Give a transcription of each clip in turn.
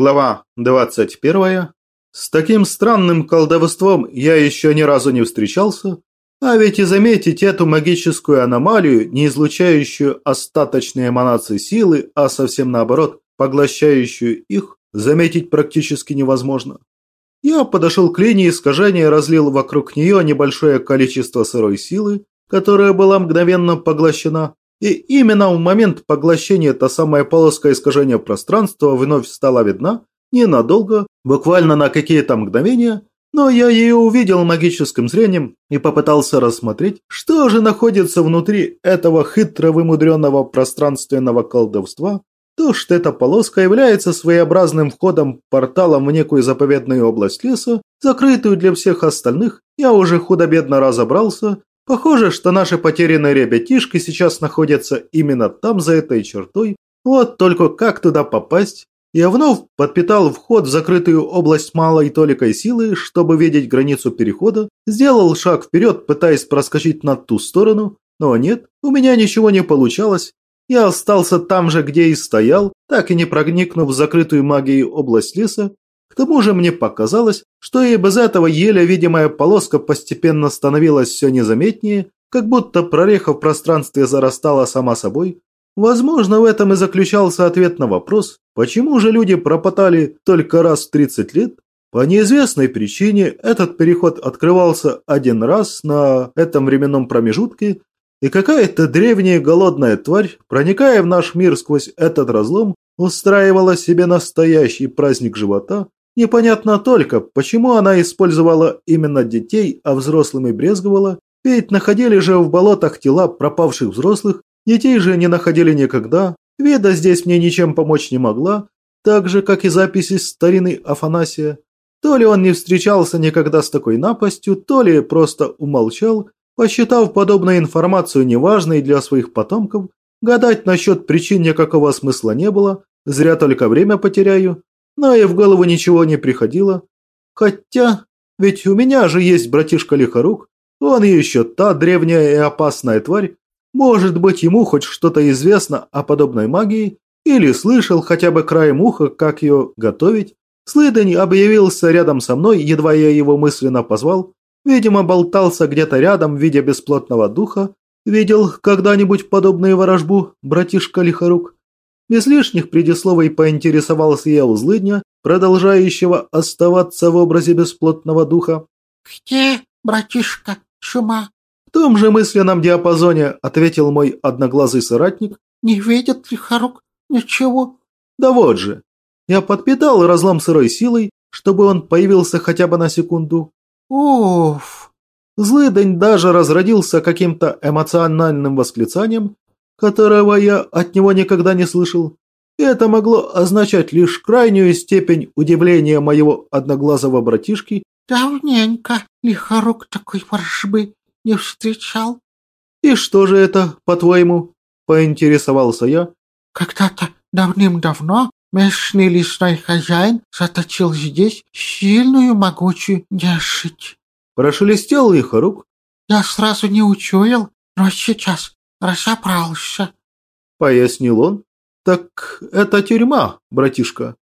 Глава 21. С таким странным колдовством я еще ни разу не встречался, а ведь и заметить эту магическую аномалию, не излучающую остаточные эманации силы, а совсем наоборот, поглощающую их, заметить практически невозможно. Я подошел к линии искажения и разлил вокруг нее небольшое количество сырой силы, которая была мгновенно поглощена, и именно в момент поглощения та самая полоска искажения пространства вновь стала видна, ненадолго, буквально на какие-то мгновения, но я ее увидел магическим зрением и попытался рассмотреть, что же находится внутри этого хитро вымудренного пространственного колдовства, то, что эта полоска является своеобразным входом-порталом в некую заповедную область леса, закрытую для всех остальных, я уже худо-бедно разобрался, Похоже, что наши потерянные ребятишки сейчас находятся именно там, за этой чертой. Вот только как туда попасть? Я вновь подпитал вход в закрытую область малой толикой силы, чтобы видеть границу перехода, сделал шаг вперед, пытаясь проскочить на ту сторону, но нет, у меня ничего не получалось. Я остался там же, где и стоял, так и не проникнув в закрытую магией область леса, тому же мне показалось, что и без этого еле видимая полоска постепенно становилась все незаметнее, как будто прореха в пространстве зарастала сама собой. Возможно, в этом и заключался ответ на вопрос, почему же люди пропотали только раз в 30 лет? По неизвестной причине этот переход открывался один раз на этом временном промежутке, и какая-то древняя голодная тварь, проникая в наш мир сквозь этот разлом, устраивала себе настоящий праздник живота, Непонятно только, почему она использовала именно детей, а взрослыми брезговала, ведь находили же в болотах тела пропавших взрослых, детей же не находили никогда, Веда здесь мне ничем помочь не могла, так же, как и записи старины Афанасия. То ли он не встречался никогда с такой напастью, то ли просто умолчал, посчитав подобную информацию неважной для своих потомков, гадать насчет причин никакого смысла не было, зря только время потеряю но и в голову ничего не приходило. Хотя, ведь у меня же есть братишка Лихорук, он еще та древняя и опасная тварь. Может быть, ему хоть что-то известно о подобной магии, или слышал хотя бы краем уха, как ее готовить. Слыдень объявился рядом со мной, едва я его мысленно позвал. Видимо, болтался где-то рядом в виде бесплотного духа. Видел когда-нибудь подобную ворожбу, братишка Лихорук? Без лишних предисловий поинтересовался я у злыдня, продолжающего оставаться в образе бесплотного духа. «Где, братишка, чума?» В том же мысленном диапазоне ответил мой одноглазый соратник. «Не видит ли Харук ничего?» «Да вот же!» Я подпитал разлом сырой силой, чтобы он появился хотя бы на секунду. «Уф!» Злыдень даже разродился каким-то эмоциональным восклицанием, которого я от него никогда не слышал. Это могло означать лишь крайнюю степень удивления моего одноглазого братишки. «Давненько лихорук такой ворожбы не встречал». «И что же это, по-твоему?» – поинтересовался я. «Когда-то давным-давно местный лесной хозяин заточил здесь сильную могучую нежить». Прошелестел лихорук. «Я сразу не учуял, но сейчас разобрался», — пояснил он. «Так это тюрьма, братишка?»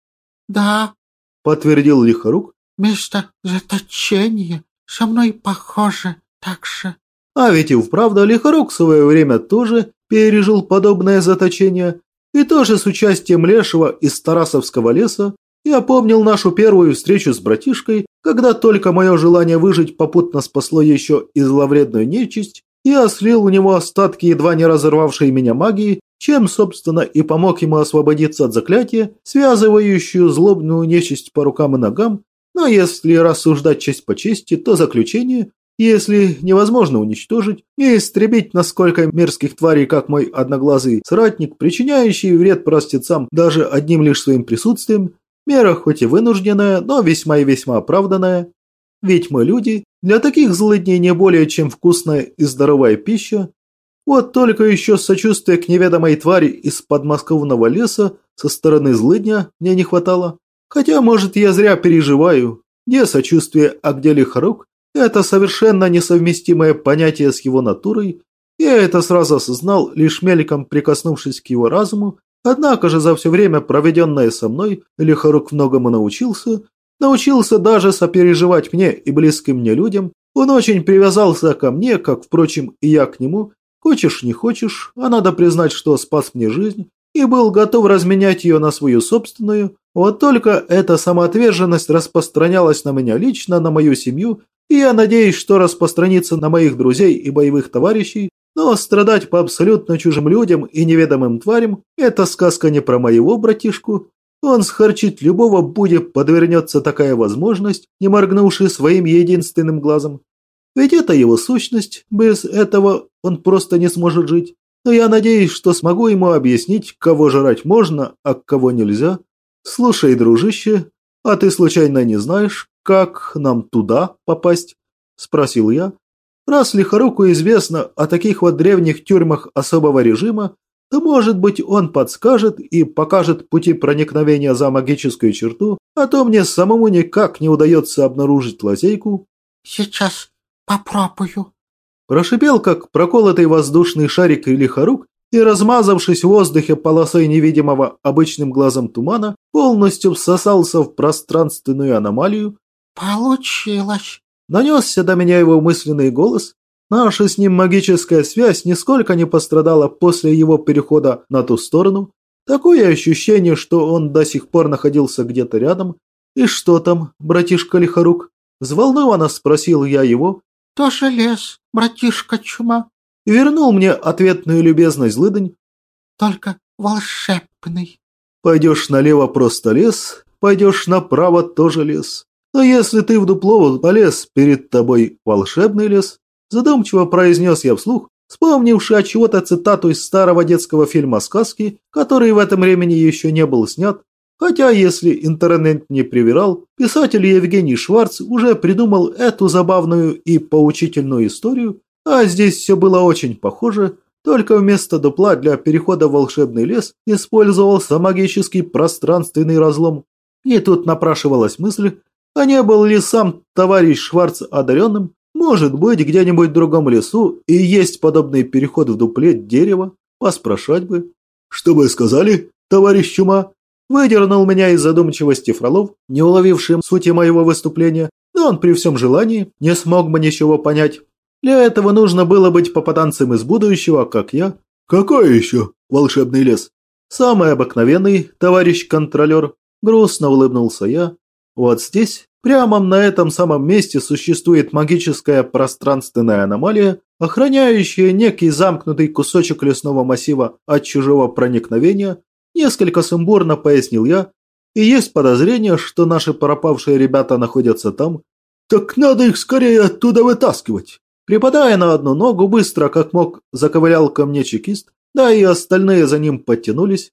«Да», — подтвердил Лихорук. «Место заточения со мной похоже так же». А ведь и вправду Лихорук в свое время тоже пережил подобное заточение, и тоже с участием Лешего из Тарасовского леса. Я помнил нашу первую встречу с братишкой, когда только мое желание выжить попутно спасло еще и зловредную нечисть, я слил у него остатки едва не разорвавшей меня магии, чем, собственно, и помог ему освободиться от заклятия, связывающую злобную нечисть по рукам и ногам, но если рассуждать честь по чести, то заключение, если невозможно уничтожить и истребить насколько мерзких тварей, как мой одноглазый соратник, причиняющий вред простецам даже одним лишь своим присутствием, мера хоть и вынужденная, но весьма и весьма оправданная, ведь мы люди, для таких злыдней не более чем вкусная и здоровая пища. Вот только еще сочувствия к неведомой твари из подмосковного леса со стороны злыдня мне не хватало. Хотя, может, я зря переживаю. Где сочувствие, а где лихорук? Это совершенно несовместимое понятие с его натурой. Я это сразу осознал, лишь мельком прикоснувшись к его разуму, Однако же за все время, проведенное со мной, Лихорук многому научился. Научился даже сопереживать мне и близким мне людям. Он очень привязался ко мне, как, впрочем, и я к нему. Хочешь, не хочешь, а надо признать, что спас мне жизнь и был готов разменять ее на свою собственную. Вот только эта самоотверженность распространялась на меня лично, на мою семью, и я надеюсь, что распространится на моих друзей и боевых товарищей, но страдать по абсолютно чужим людям и неведомым тварям – это сказка не про моего братишку. Он схарчит любого, будет подвернется такая возможность, не моргнувши своим единственным глазом. Ведь это его сущность, без этого он просто не сможет жить но я надеюсь, что смогу ему объяснить, кого жрать можно, а кого нельзя. Слушай, дружище, а ты случайно не знаешь, как нам туда попасть?» – спросил я. «Раз Лихоруку известно о таких вот древних тюрьмах особого режима, то, может быть, он подскажет и покажет пути проникновения за магическую черту, а то мне самому никак не удается обнаружить лазейку». «Сейчас попробую», Прошипел, как проколотый воздушный шарик или хорук, и, размазавшись в воздухе полосой невидимого обычным глазом тумана, полностью всосался в пространственную аномалию. «Получилось!» Нанесся до меня его мысленный голос. Наша с ним магическая связь нисколько не пострадала после его перехода на ту сторону. Такое ощущение, что он до сих пор находился где-то рядом. «И что там, братишка Лихорук?» Взволнованно спросил я его, тоже лес, братишка чума. Вернул мне ответную любезность злыдень. Только волшебный. Пойдешь налево просто лес, пойдешь направо тоже лес. Но если ты в дупло полез, перед тобой волшебный лес. Задумчиво произнес я вслух, вспомнивший от чего-то цитату из старого детского фильма «Сказки», который в этом времени еще не был снят, Хотя, если интернет не привирал, писатель Евгений Шварц уже придумал эту забавную и поучительную историю, а здесь все было очень похоже, только вместо дупла для перехода в волшебный лес использовался магический пространственный разлом. И тут напрашивалась мысль, а не был ли сам товарищ Шварц одаренным? Может быть, где-нибудь в другом лесу и есть подобный переход в дупле дерева? Поспрашать бы. «Что вы сказали, товарищ Чума?» Выдернул меня из задумчивости Фролов, не уловившим сути моего выступления, но он при всем желании не смог бы ничего понять. Для этого нужно было быть попаданцем из будущего, как я. «Какой еще волшебный лес?» «Самый обыкновенный, товарищ контролер», – грустно улыбнулся я. «Вот здесь, прямо на этом самом месте существует магическая пространственная аномалия, охраняющая некий замкнутый кусочек лесного массива от чужого проникновения, Несколько сумбурно пояснил я, и есть подозрение, что наши пропавшие ребята находятся там. Так надо их скорее оттуда вытаскивать. Припадая на одну ногу, быстро, как мог, заковылял ко мне чекист, да и остальные за ним подтянулись.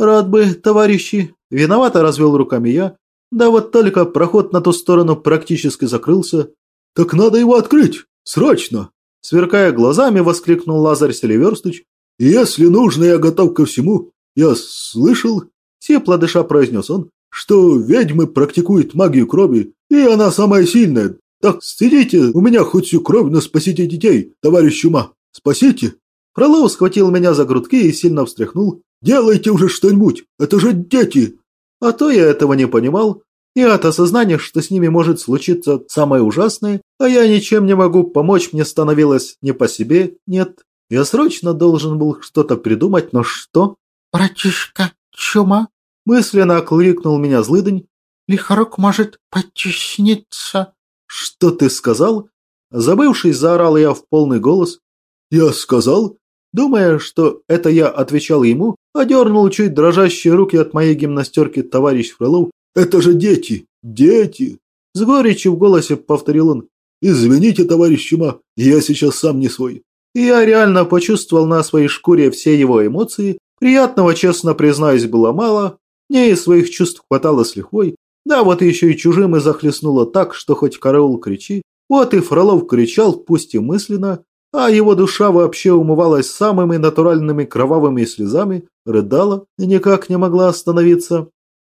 Рад бы, товарищи, виновато развел руками я, да вот только проход на ту сторону практически закрылся. Так надо его открыть, срочно! Сверкая глазами, воскликнул Лазарь Селиверстыч. «Если нужно, я готов ко всему. «Я слышал, – тепло дыша произнес он, – что ведьмы практикуют магию крови, и она самая сильная. Так стыдите у меня хоть всю кровь, но спасите детей, товарищ Чума, спасите!» Фролов схватил меня за грудки и сильно встряхнул. «Делайте уже что-нибудь, это же дети!» А то я этого не понимал, и от осознания, что с ними может случиться самое ужасное, а я ничем не могу помочь, мне становилось не по себе, нет. Я срочно должен был что-то придумать, но что? «Братишка, чума!» – мысленно окликнул меня злыдень. «Лихорок может потесниться». «Что ты сказал?» Забывшись, заорал я в полный голос. «Я сказал?» Думая, что это я отвечал ему, одернул чуть дрожащие руки от моей гимнастерки товарищ Фролов. «Это же дети! Дети!» С горечью в голосе повторил он. «Извините, товарищ Чума, я сейчас сам не свой». И я реально почувствовал на своей шкуре все его эмоции, Приятного, честно признаюсь, было мало, мне и своих чувств хватало с лихвой, да вот еще и чужим и захлестнуло так, что хоть караул кричи. Вот и Фролов кричал, пусть и мысленно, а его душа вообще умывалась самыми натуральными кровавыми слезами, рыдала и никак не могла остановиться.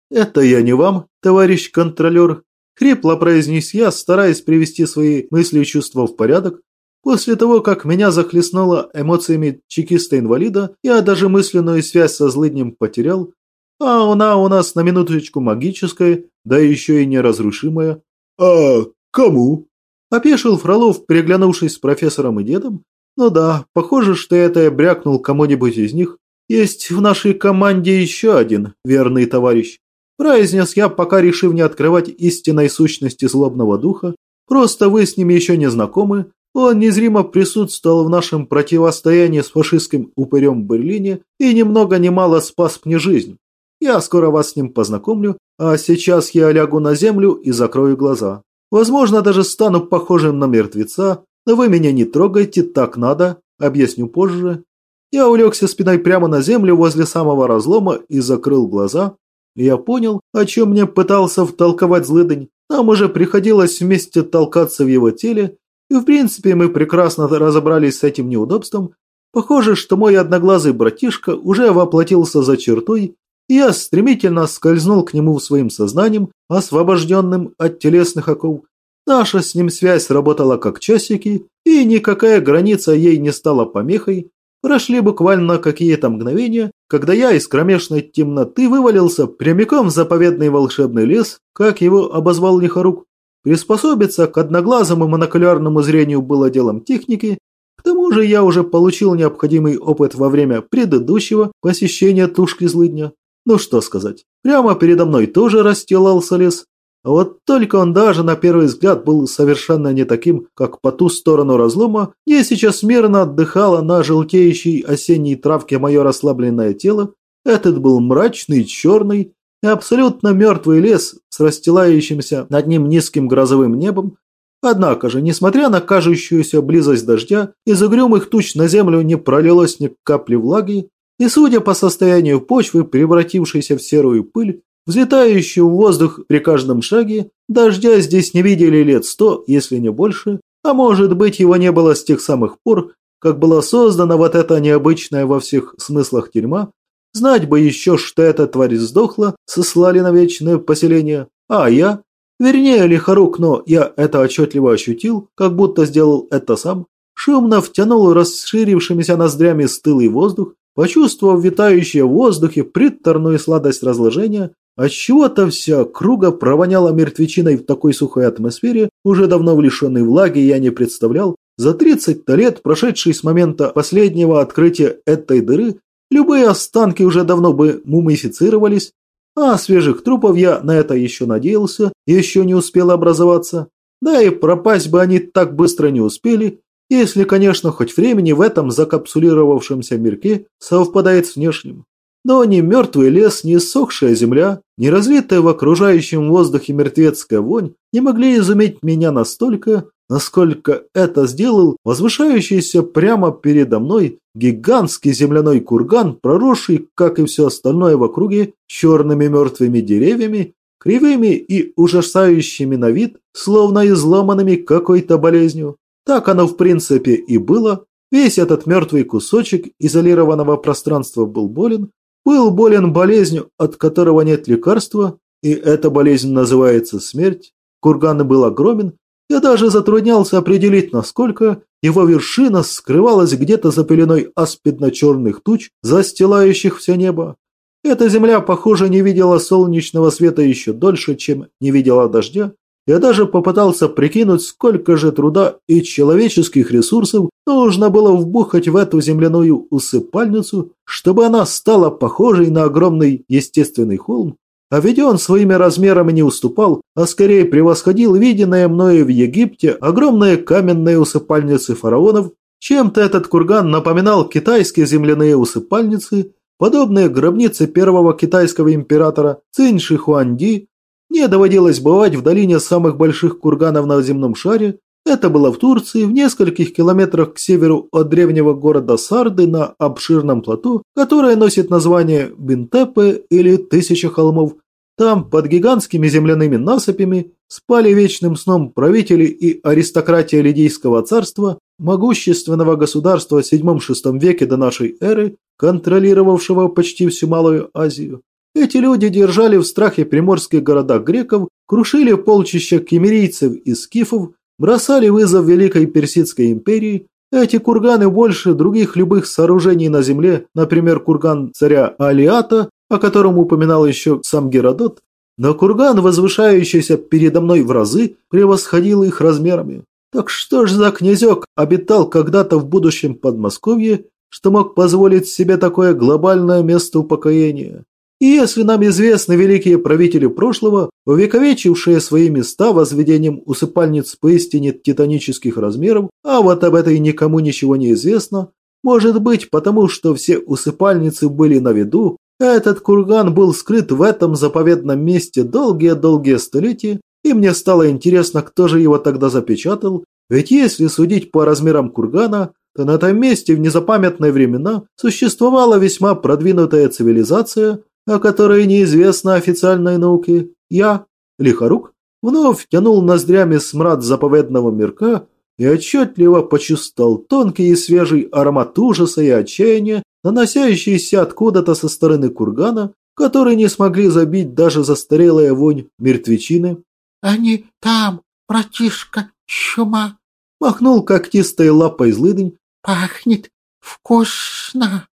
«Это я не вам, товарищ контролер», – хрипло произнес я, стараясь привести свои мысли и чувства в порядок. После того, как меня захлестнуло эмоциями чекиста-инвалида, я даже мысленную связь со злыднем потерял, а она у нас на минуточку магическая, да еще и неразрушимая. А кому? Опешил Фролов, переглянувшись с профессором и дедом. Ну да, похоже, что это я брякнул кому-нибудь из них. Есть в нашей команде еще один верный товарищ. Произнес я, пока решив не открывать истинной сущности злобного духа. Просто вы с ним еще не знакомы. Он незримо присутствовал в нашем противостоянии с фашистским упырем в Берлине и ни много ни мало спас мне жизнь. Я скоро вас с ним познакомлю, а сейчас я лягу на землю и закрою глаза. Возможно, даже стану похожим на мертвеца, но вы меня не трогайте, так надо, объясню позже. Я улегся спиной прямо на землю возле самого разлома и закрыл глаза. Я понял, о чем мне пытался втолковать злыдень. Нам уже приходилось вместе толкаться в его теле, и в принципе мы прекрасно разобрались с этим неудобством. Похоже, что мой одноглазый братишка уже воплотился за чертой я стремительно скользнул к нему своим сознанием, освобожденным от телесных оков. Наша с ним связь работала как часики, и никакая граница ей не стала помехой. Прошли буквально какие-то мгновения, когда я из кромешной темноты вывалился прямиком в заповедный волшебный лес, как его обозвал Лихорук. Приспособиться к одноглазому монокулярному зрению было делом техники, к тому же я уже получил необходимый опыт во время предыдущего посещения тушки злыдня. Ну что сказать, прямо передо мной тоже расстилался лес. Вот только он даже на первый взгляд был совершенно не таким, как по ту сторону разлома, где сейчас мирно отдыхало на желтеющей осенней травке мое расслабленное тело. Этот был мрачный, черный и абсолютно мертвый лес с расстилающимся над ним низким грозовым небом. Однако же, несмотря на кажущуюся близость дождя, из угрюмых туч на землю не пролилось ни капли влаги, и, судя по состоянию почвы, превратившейся в серую пыль, взлетающую в воздух при каждом шаге, дождя здесь не видели лет сто, если не больше, а может быть его не было с тех самых пор, как была создана вот эта необычная во всех смыслах тюрьма, знать бы еще, что эта тварь сдохла, сослали на вечное поселение, а я, вернее лихорук, но я это отчетливо ощутил, как будто сделал это сам, шумно втянул расширившимися ноздрями стылый воздух, Почувствовав витающее в воздухе приторную сладость разложения, отчего-то вся круга провоняла мертвечиной в такой сухой атмосфере, уже давно лишенной влаги я не представлял. За 30 лет, прошедшие с момента последнего открытия этой дыры, любые останки уже давно бы мумифицировались, а свежих трупов я на это еще надеялся, еще не успел образоваться. Да и пропасть бы они так быстро не успели, если, конечно, хоть времени в этом закапсулировавшемся мирке совпадает с внешним. Но ни мертвый лес, ни иссохшая земля, ни разлитая в окружающем воздухе мертвецкая вонь не могли изуметь меня настолько, насколько это сделал возвышающийся прямо передо мной гигантский земляной курган, проросший, как и все остальное в округе, черными мертвыми деревьями, кривыми и ужасающими на вид, словно изломанными какой-то болезнью. Так оно в принципе и было. Весь этот мертвый кусочек изолированного пространства был болен, был болен болезнью, от которого нет лекарства, и эта болезнь называется смерть. Курган был огромен, я даже затруднялся определить, насколько его вершина скрывалась где-то за пеленой аспидно-черных туч, застилающих все небо. Эта земля, похоже, не видела солнечного света еще дольше, чем не видела дождя, я даже попытался прикинуть, сколько же труда и человеческих ресурсов нужно было вбухать в эту земляную усыпальницу, чтобы она стала похожей на огромный естественный холм. А ведь он своими размерами не уступал, а скорее превосходил виденное мною в Египте огромные каменные усыпальницы фараонов. Чем-то этот курган напоминал китайские земляные усыпальницы, подобные гробнице первого китайского императора Цинь Шихуанди, мне доводилось бывать в долине самых больших курганов на земном шаре. Это было в Турции, в нескольких километрах к северу от древнего города Сарды на обширном плоту, которое носит название Бинтепе или Тысяча холмов. Там, под гигантскими земляными насыпями, спали вечным сном правители и аристократия Лидийского царства, могущественного государства в VII-VI веке до нашей эры, контролировавшего почти всю Малую Азию. Эти люди держали в страхе приморских города греков, крушили полчища кемерийцев и скифов, бросали вызов Великой Персидской империи. Эти курганы больше других любых сооружений на земле, например, курган царя Алиата, о котором упоминал еще сам Геродот, но курган, возвышающийся передо мной в разы, превосходил их размерами. Так что ж за князек обитал когда-то в будущем Подмосковье, что мог позволить себе такое глобальное место упокоения? И если нам известны великие правители прошлого, увековечившие свои места возведением усыпальниц поистине титанических размеров, а вот об этой никому ничего не известно, может быть, потому что все усыпальницы были на виду, этот курган был скрыт в этом заповедном месте долгие-долгие столетия, и мне стало интересно, кто же его тогда запечатал, ведь если судить по размерам кургана, то на этом месте в незапамятные времена существовала весьма продвинутая цивилизация, о которой неизвестно официальной науке. Я, Лихорук, вновь тянул ноздрями смрад заповедного мирка и отчетливо почувствовал тонкий и свежий аромат ужаса и отчаяния, наносящийся откуда-то со стороны кургана, который не смогли забить даже застарелая вонь мертвечины. «Они там, братишка, чума!» Махнул когтистой лапой злыдень. «Пахнет вкусно!»